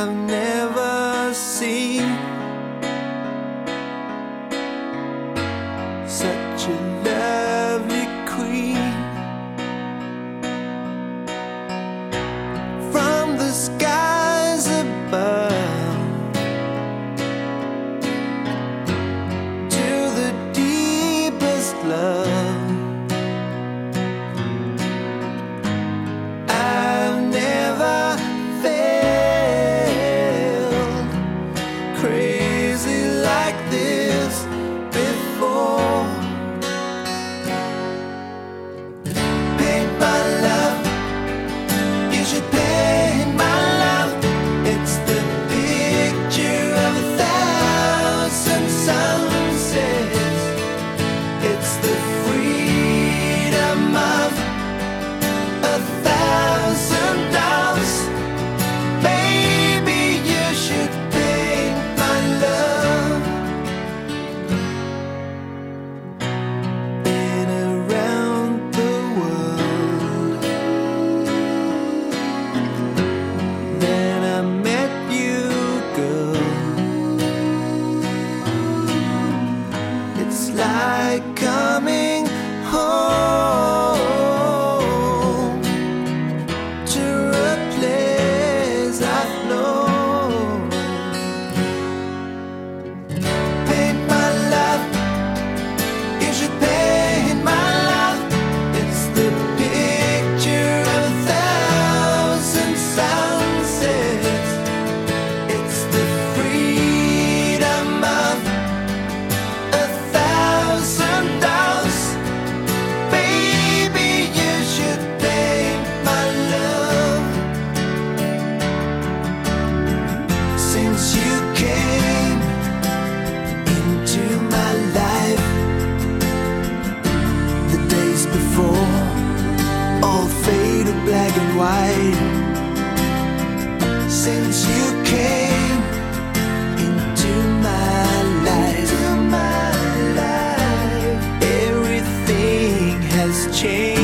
I've never seen such a lovely like change.